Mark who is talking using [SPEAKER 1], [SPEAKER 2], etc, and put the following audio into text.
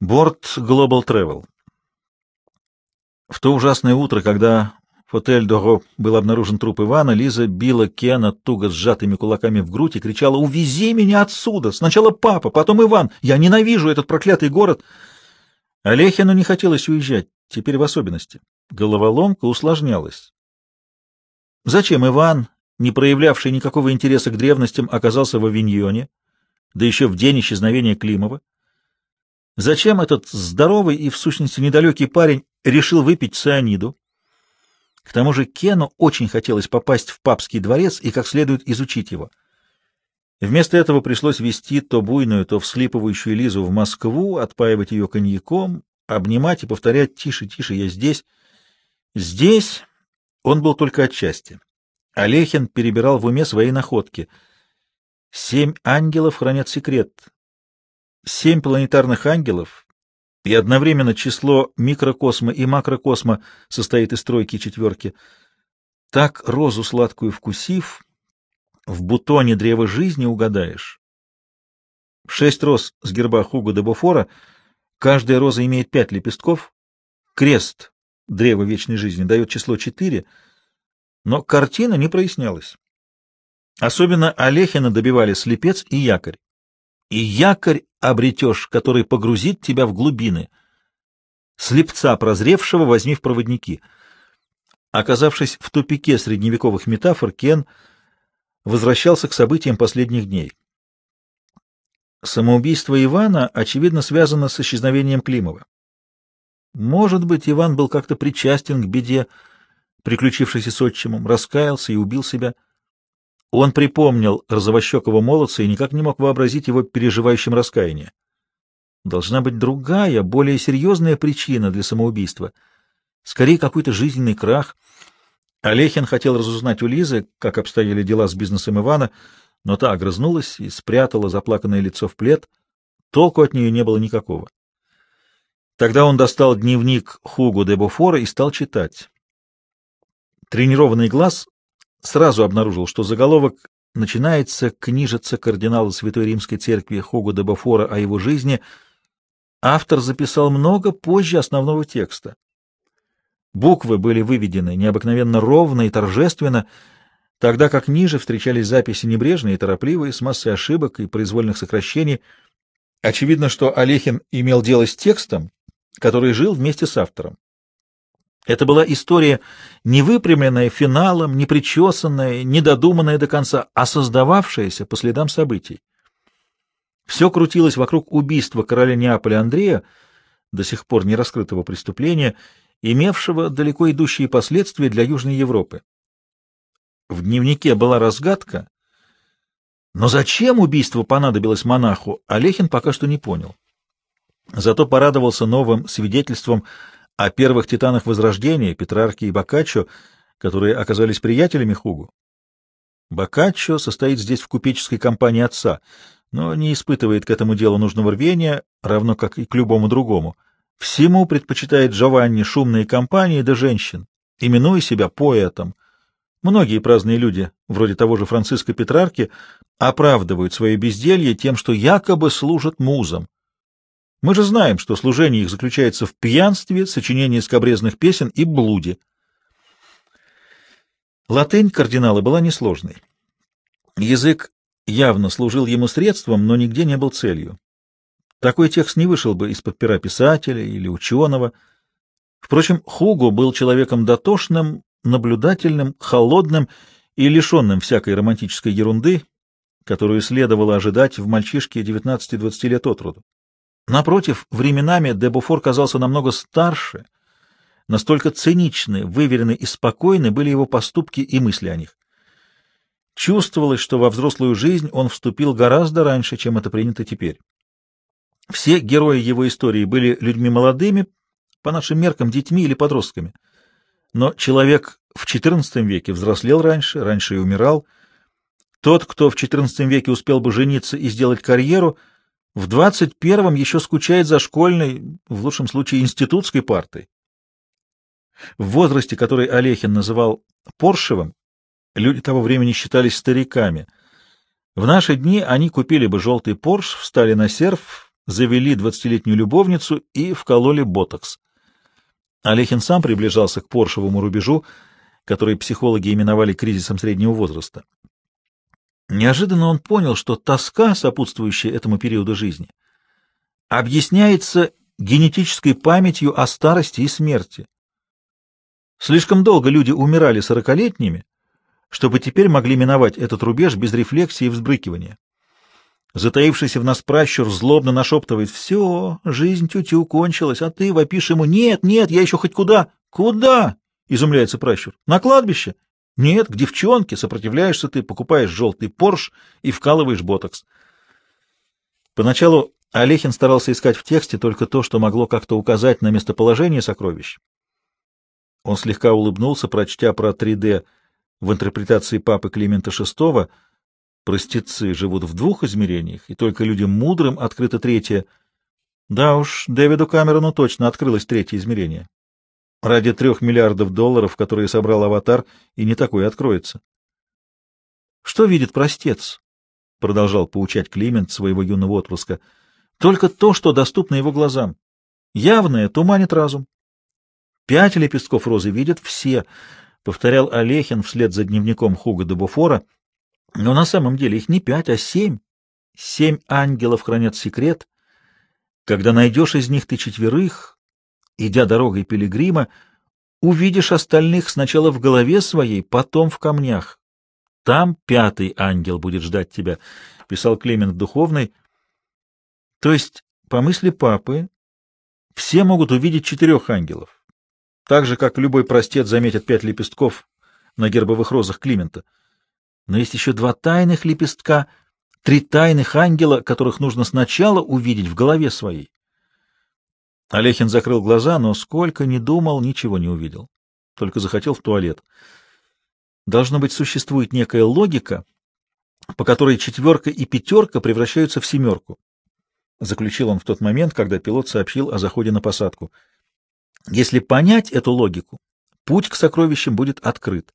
[SPEAKER 1] Борт Global Travel. В то ужасное утро, когда в отель Доро был обнаружен труп Ивана, Лиза била Кена туго сжатыми кулаками в грудь и кричала «Увези меня отсюда! Сначала папа, потом Иван! Я ненавижу этот проклятый город!» Олехину не хотелось уезжать, теперь в особенности. Головоломка усложнялась. Зачем Иван, не проявлявший никакого интереса к древностям, оказался в Авиньоне, да еще в день исчезновения Климова? Зачем этот здоровый и, в сущности, недалекий парень решил выпить цианиду? К тому же Кену очень хотелось попасть в папский дворец и как следует изучить его. Вместо этого пришлось вести то буйную, то вслипывающую Лизу в Москву, отпаивать ее коньяком, обнимать и повторять «Тише, тише, я здесь». Здесь он был только отчасти. Олехин перебирал в уме свои находки. Семь ангелов хранят секрет. Семь планетарных ангелов и одновременно число микрокосма и макрокосма состоит из тройки и четверки. Так розу сладкую вкусив, в бутоне древа жизни угадаешь. Шесть роз с герба Хуго де Бофора, каждая роза имеет пять лепестков, крест древа вечной жизни дает число четыре, но картина не прояснялась. Особенно Олехина добивали слепец и якорь. И якорь обретешь, который погрузит тебя в глубины. Слепца прозревшего возьми в проводники. Оказавшись в тупике средневековых метафор, Кен возвращался к событиям последних дней. Самоубийство Ивана, очевидно, связано с исчезновением Климова. Может быть, Иван был как-то причастен к беде, приключившейся с отчимом, раскаялся и убил себя. Он припомнил розовощекого молодца и никак не мог вообразить его переживающим раскаяние. Должна быть другая, более серьезная причина для самоубийства. Скорее, какой-то жизненный крах. Олехин хотел разузнать у Лизы, как обстояли дела с бизнесом Ивана, но та огрызнулась и спрятала заплаканное лицо в плед. Толку от нее не было никакого. Тогда он достал дневник Хуго де Бофора и стал читать. Тренированный глаз сразу обнаружил, что заголовок начинается книжица кардинала Святой Римской Церкви Хуго де Бофора о его жизни. Автор записал много позже основного текста. Буквы были выведены необыкновенно ровно и торжественно, тогда как ниже встречались записи небрежные и торопливые, с массой ошибок и произвольных сокращений. Очевидно, что Олехин имел дело с текстом, который жил вместе с автором. Это была история не выпрямленная финалом, не причесанная, не додуманная до конца, а создававшаяся по следам событий. Все крутилось вокруг убийства короля Неаполя Андрея, до сих пор не раскрытого преступления, имевшего далеко идущие последствия для Южной Европы. В дневнике была разгадка, но зачем убийство понадобилось монаху, Олехин пока что не понял. Зато порадовался новым свидетельством о первых титанах Возрождения, Петрарке и Боккаччо, которые оказались приятелями Хугу. Боккаччо состоит здесь в купеческой компании отца, но не испытывает к этому делу нужного рвения, равно как и к любому другому. Всему предпочитает Джованни шумные компании да женщин, именуя себя поэтом. Многие праздные люди, вроде того же Франциска Петрарки, оправдывают свое безделье тем, что якобы служат музам. Мы же знаем, что служение их заключается в пьянстве, сочинении скобрезных песен и блуде. Латынь кардинала была несложной. Язык явно служил ему средством, но нигде не был целью. Такой текст не вышел бы из-под пера писателя или ученого. Впрочем, Хуго был человеком дотошным, наблюдательным, холодным и лишенным всякой романтической ерунды, которую следовало ожидать в мальчишке 19-20 лет от роду. Напротив, временами Дебуфор казался намного старше, настолько циничны, выверены и спокойны были его поступки и мысли о них. Чувствовалось, что во взрослую жизнь он вступил гораздо раньше, чем это принято теперь. Все герои его истории были людьми молодыми, по нашим меркам детьми или подростками. Но человек в XIV веке взрослел раньше, раньше и умирал. Тот, кто в XIV веке успел бы жениться и сделать карьеру — в двадцать первом еще скучает за школьной, в лучшем случае институтской партой. В возрасте, который Олехин называл Поршевым, люди того времени считались стариками. В наши дни они купили бы желтый Порш, встали на серф, завели двадцатилетнюю любовницу и вкололи ботокс. Олехин сам приближался к поршевому рубежу, который психологи именовали кризисом среднего возраста. Неожиданно он понял, что тоска, сопутствующая этому периоду жизни, объясняется генетической памятью о старости и смерти. Слишком долго люди умирали сорокалетними, чтобы теперь могли миновать этот рубеж без рефлексии и взбрыкивания. Затаившийся в нас пращур злобно нашептывает «Все, жизнь тю-тю кончилась, а ты вопишь ему «Нет, нет, я еще хоть куда?» «Куда?» — изумляется пращур. «На кладбище?» «Нет, к девчонке сопротивляешься ты, покупаешь желтый порш и вкалываешь ботокс». Поначалу Олехин старался искать в тексте только то, что могло как-то указать на местоположение сокровищ. Он слегка улыбнулся, прочтя про 3D в интерпретации папы Климента VI. Простецы живут в двух измерениях, и только людям мудрым открыто третье. Да уж, Дэвиду Камерону точно открылось третье измерение. Ради трех миллиардов долларов, которые собрал «Аватар», и не такое откроется. Что видит простец? — продолжал поучать Климент своего юного отпуска — только то, что доступно его глазам. Явное туманит разум. Пять лепестков розы видят все, — повторял Олехин вслед за дневником Хуга де Буфора. Но на самом деле их не пять, а семь. Семь ангелов хранят секрет. Когда найдешь из них ты четверых, идя дорогой пилигрима, увидишь остальных сначала в голове своей, потом в камнях. Там пятый ангел будет ждать тебя, — писал Клемент Духовный, — то есть, по мысли папы, все могут увидеть четырех ангелов, так же, как любой простец заметит пять лепестков на гербовых розах Климента. Но есть еще два тайных лепестка, три тайных ангела, которых нужно сначала увидеть в голове своей. Олехин закрыл глаза, но сколько ни думал, ничего не увидел. Только захотел в туалет. Должно быть, существует некая логика, по которой четверка и пятерка превращаются в семерку. — заключил он в тот момент, когда пилот сообщил о заходе на посадку. «Если понять эту логику, путь к сокровищам будет открыт.